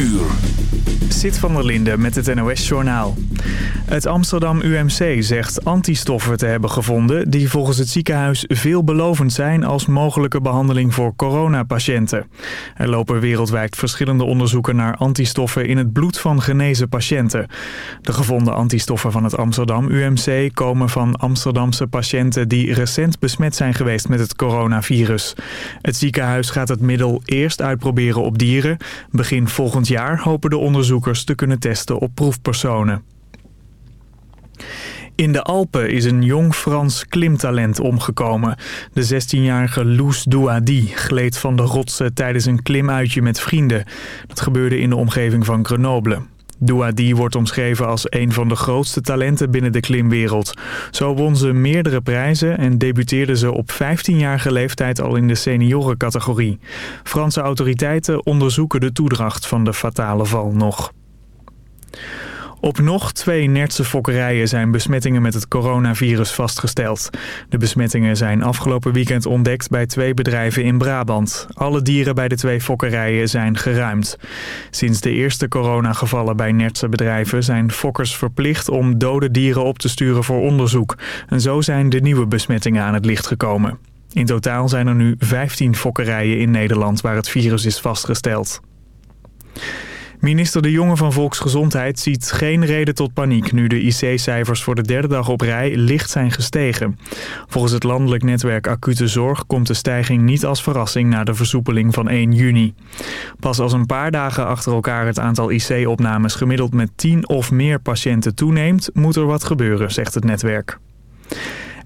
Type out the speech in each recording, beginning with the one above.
uur. Zit van der Linde met het NOS-journaal. Het Amsterdam UMC zegt antistoffen te hebben gevonden... die volgens het ziekenhuis veelbelovend zijn als mogelijke behandeling voor coronapatiënten. Er lopen wereldwijd verschillende onderzoeken naar antistoffen in het bloed van genezen patiënten. De gevonden antistoffen van het Amsterdam UMC komen van Amsterdamse patiënten... die recent besmet zijn geweest met het coronavirus. Het ziekenhuis gaat het middel eerst uitproberen op dieren. Begin volgend jaar hopen de onderzoekers te kunnen testen op proefpersonen. In de Alpen is een jong Frans klimtalent omgekomen. De 16-jarige Loes Douadi gleed van de rotsen tijdens een klimuitje met vrienden. Dat gebeurde in de omgeving van Grenoble. Douadi wordt omschreven als een van de grootste talenten binnen de klimwereld. Zo won ze meerdere prijzen en debuteerde ze op 15-jarige leeftijd al in de seniorencategorie. Franse autoriteiten onderzoeken de toedracht van de fatale val nog. Op nog twee Nertse fokkerijen zijn besmettingen met het coronavirus vastgesteld. De besmettingen zijn afgelopen weekend ontdekt bij twee bedrijven in Brabant. Alle dieren bij de twee fokkerijen zijn geruimd. Sinds de eerste coronagevallen bij Nertse bedrijven zijn fokkers verplicht om dode dieren op te sturen voor onderzoek. En zo zijn de nieuwe besmettingen aan het licht gekomen. In totaal zijn er nu 15 fokkerijen in Nederland waar het virus is vastgesteld. Minister De Jonge van Volksgezondheid ziet geen reden tot paniek... nu de IC-cijfers voor de derde dag op rij licht zijn gestegen. Volgens het landelijk netwerk Acute Zorg komt de stijging niet als verrassing... na de versoepeling van 1 juni. Pas als een paar dagen achter elkaar het aantal IC-opnames... gemiddeld met 10 of meer patiënten toeneemt, moet er wat gebeuren, zegt het netwerk.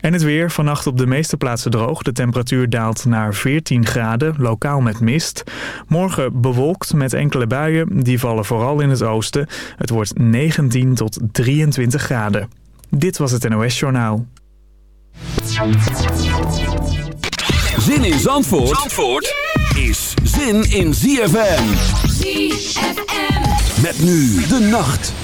En het weer, vannacht op de meeste plaatsen droog. De temperatuur daalt naar 14 graden, lokaal met mist. Morgen bewolkt met enkele buien, die vallen vooral in het oosten. Het wordt 19 tot 23 graden. Dit was het NOS Journaal. Zin in Zandvoort, Zandvoort is zin in ZFM. ZFM. Met nu de nacht.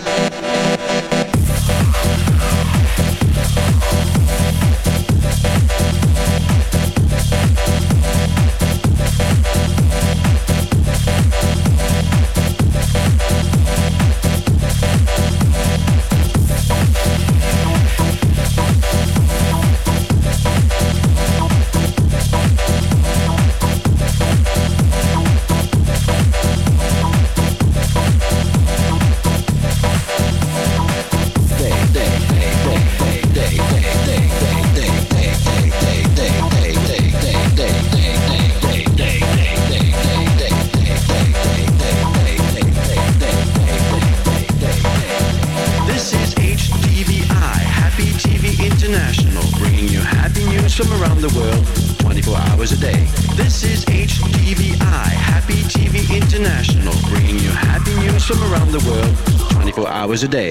a day.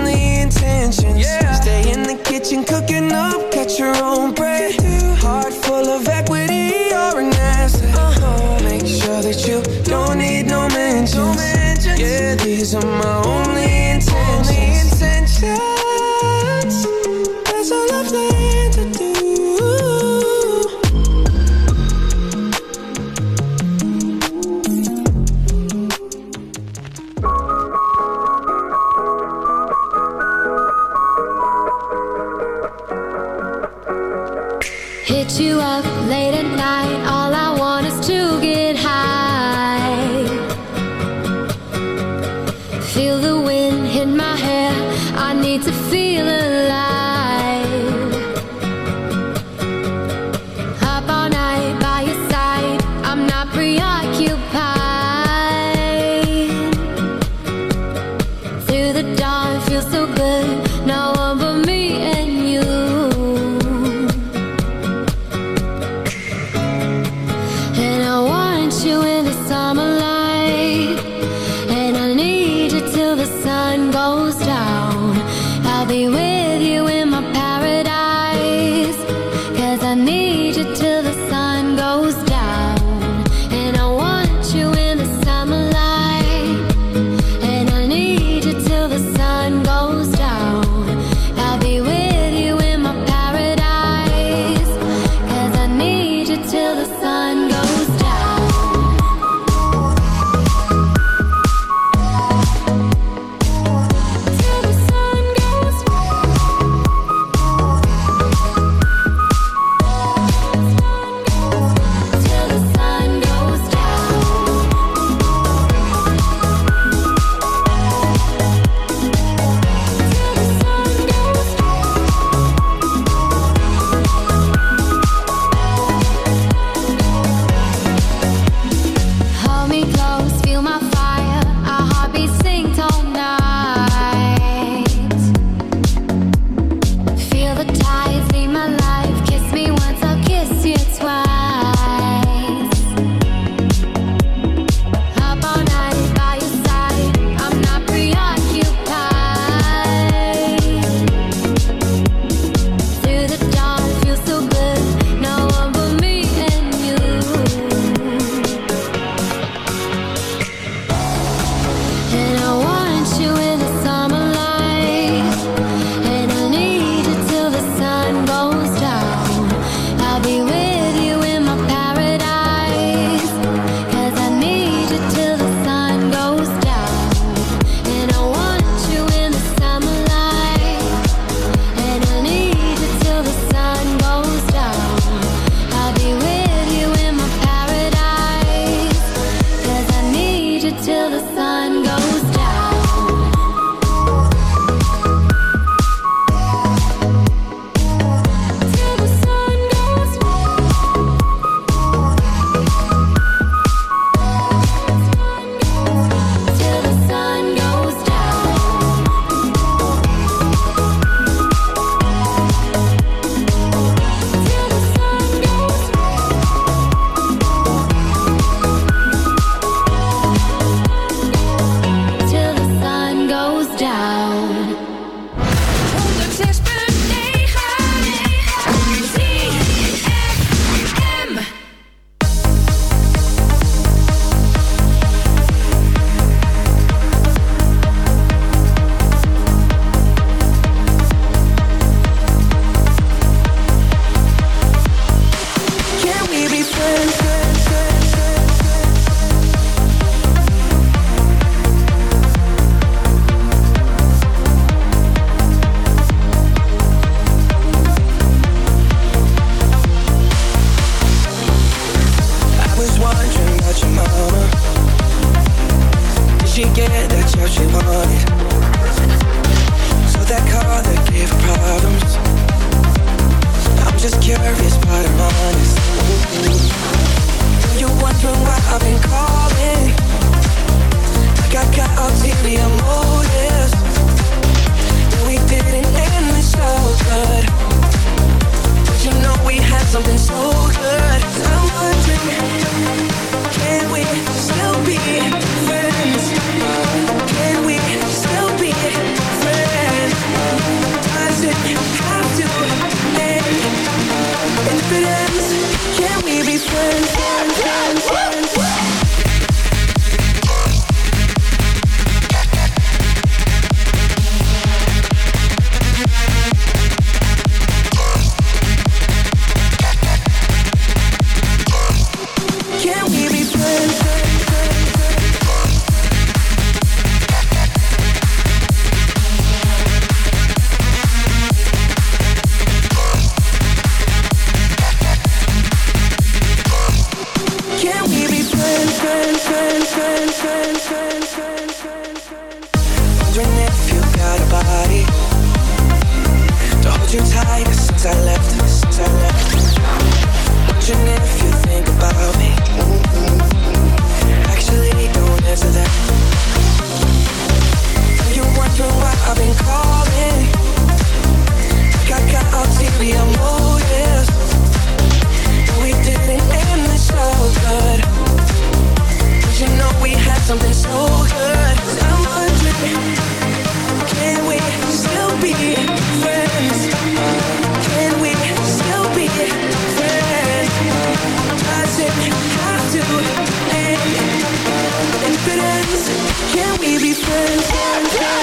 to scariest you're why I've been calling, I got ulterior motives. We didn't end this so good. But you know we had something so good. I'm wondering, can we still be? Can we be friends? friends, friends?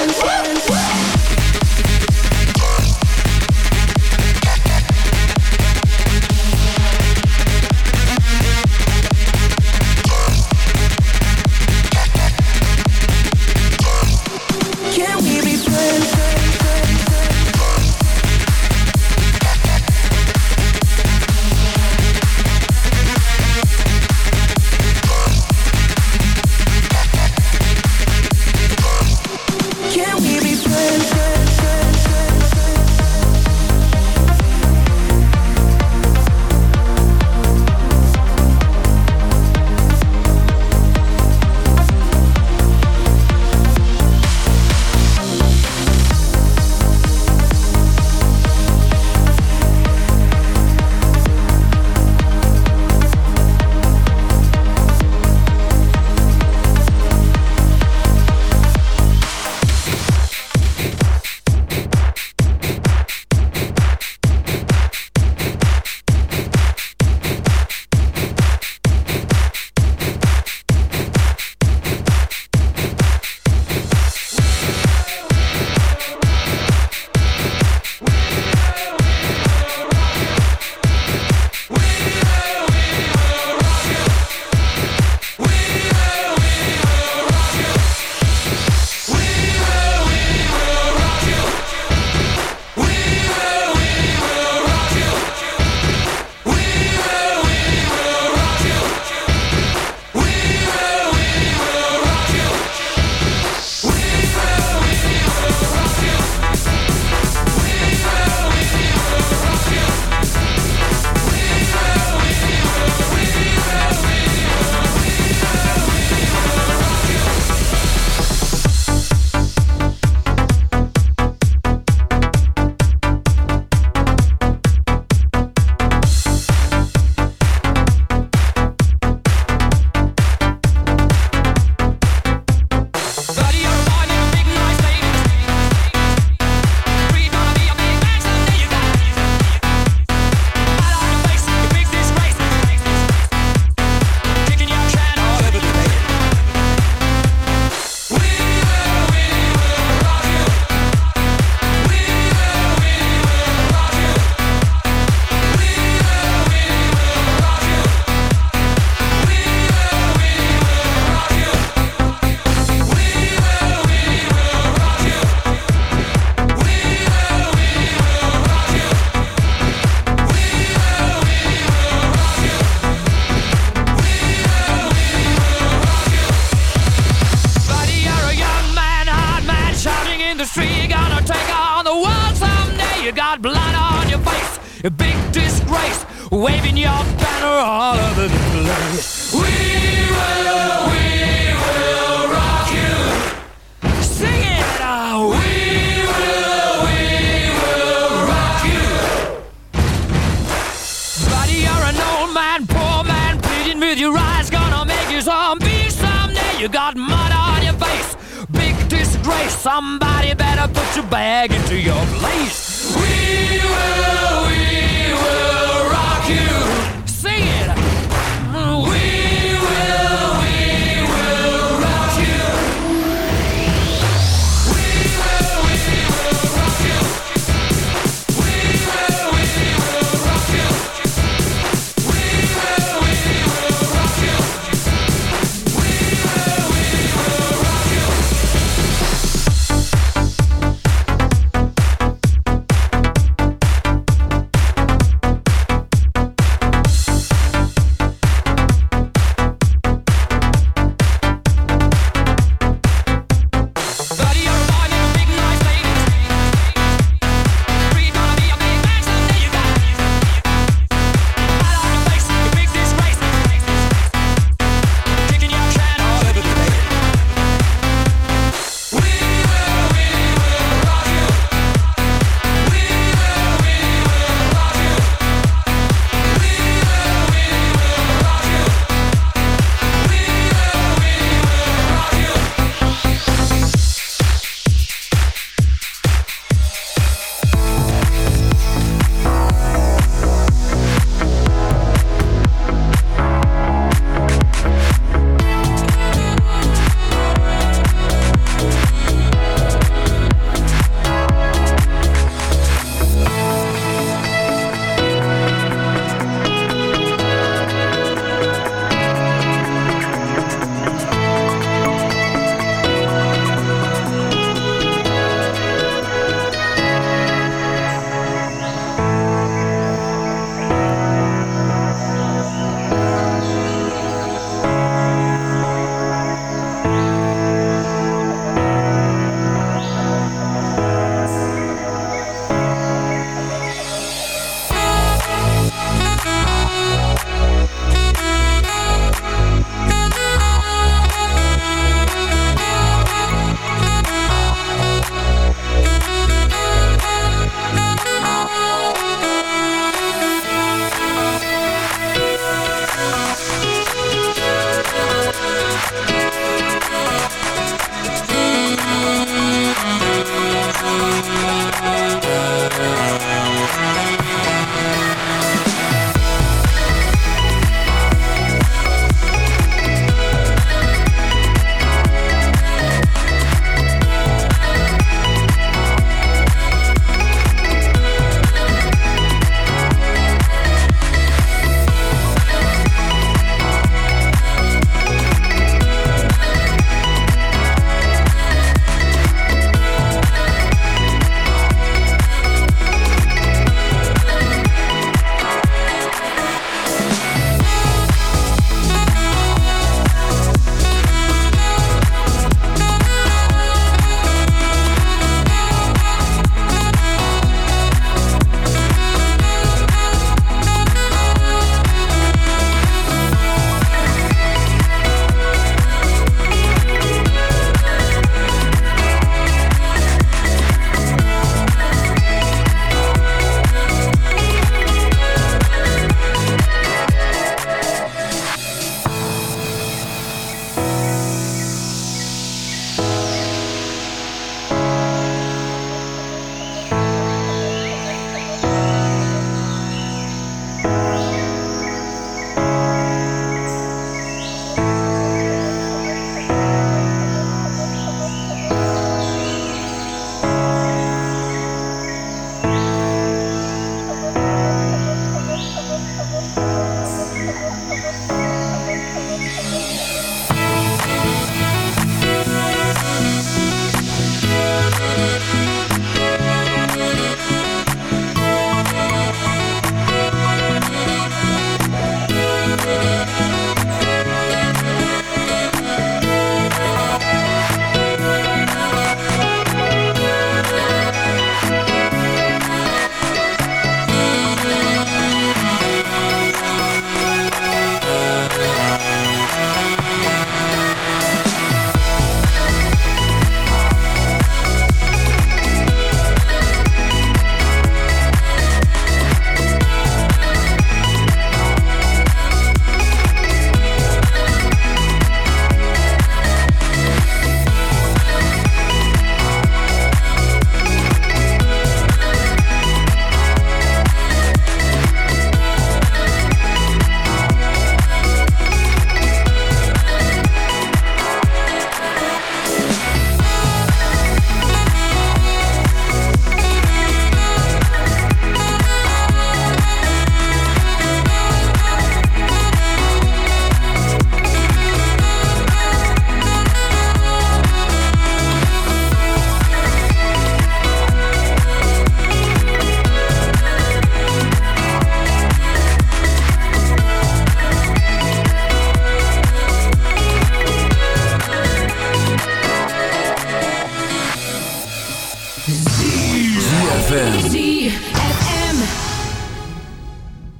ZFM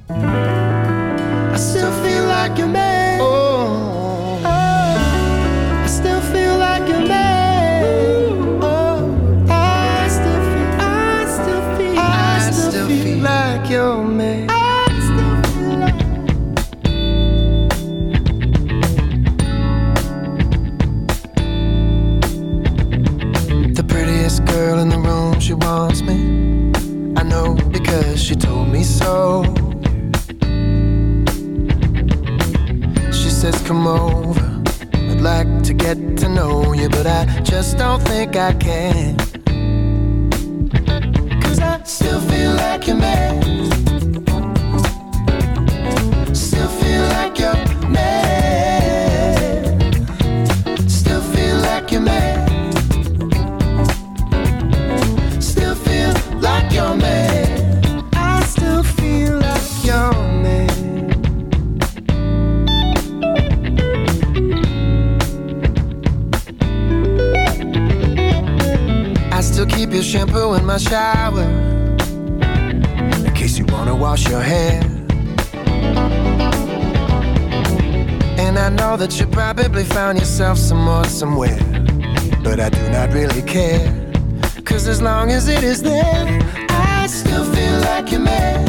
I still feel like you're think I can. Care. Cause as long as it is there, I still feel like you're mad.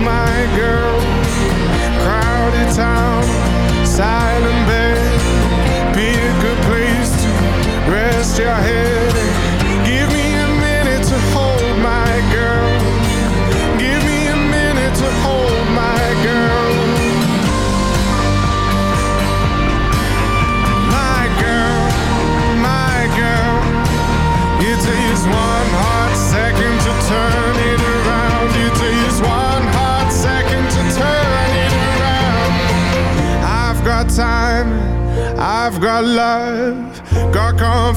My girl. Crowded town, silent bed. Be a good place to rest your head.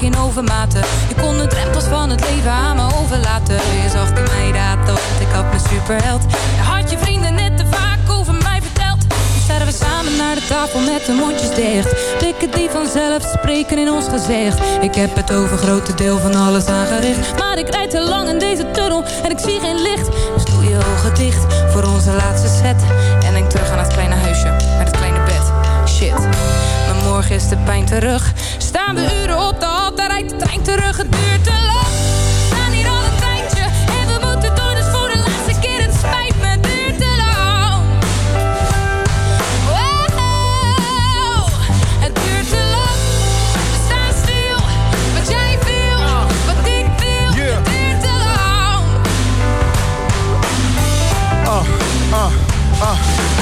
In overmaten. Je kon de drempels van het leven aan me overlaten. Je zag mij dat, want ik had mijn superheld. Had je vrienden net te vaak over mij verteld. Nu staan we samen naar de tafel met de mondjes dicht. Blikken die vanzelf spreken in ons gezicht. Ik heb het over grote deel van alles aangericht. Maar ik rijd te lang in deze tunnel en ik zie geen licht. Dus doe je ogen dicht voor onze laatste set. En denk terug aan het kleine huisje met het kleine bed. Shit, maar morgen is de pijn terug. Staan we uren rijdt de trein terug. Het duurt.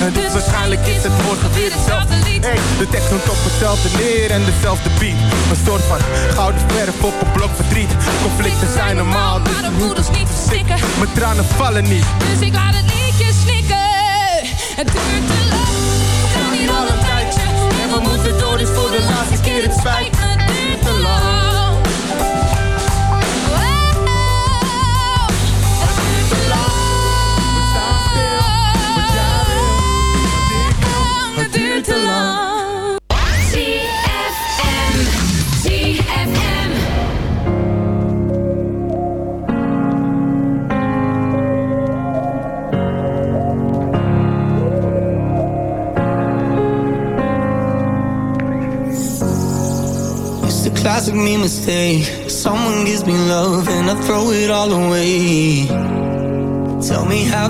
En dus waarschijnlijk is het morgen weer hetzelfde lied. Hey, de tekst komt op hetzelfde neer en dezelfde beat. Een soort van gouden verf op een blok verdriet. Conflicten zijn normaal, dus Maar de moeders niet verstikken. mijn tranen vallen niet. Dus ik laat het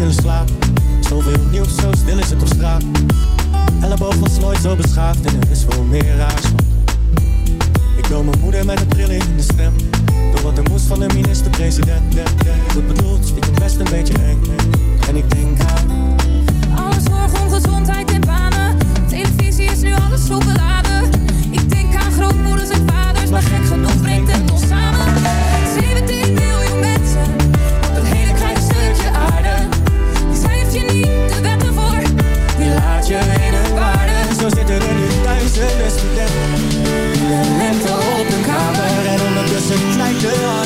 in slaap. Zoveel nieuws, zo stil is het op straat. Elleboog was nooit zo beschaafd en er is veel meer raars. Ik wil mijn moeder met een trilling in de stem. Door wat er moest van de minister-president. Goed bedoeld, ik het best een beetje eng. En ik denk aan. alles zorg ongezondheid en banen. Televisie is nu alles zo beladen. Ik denk aan grootmoeders en vaders, maar gek genoeg brengt het ons samen. Girl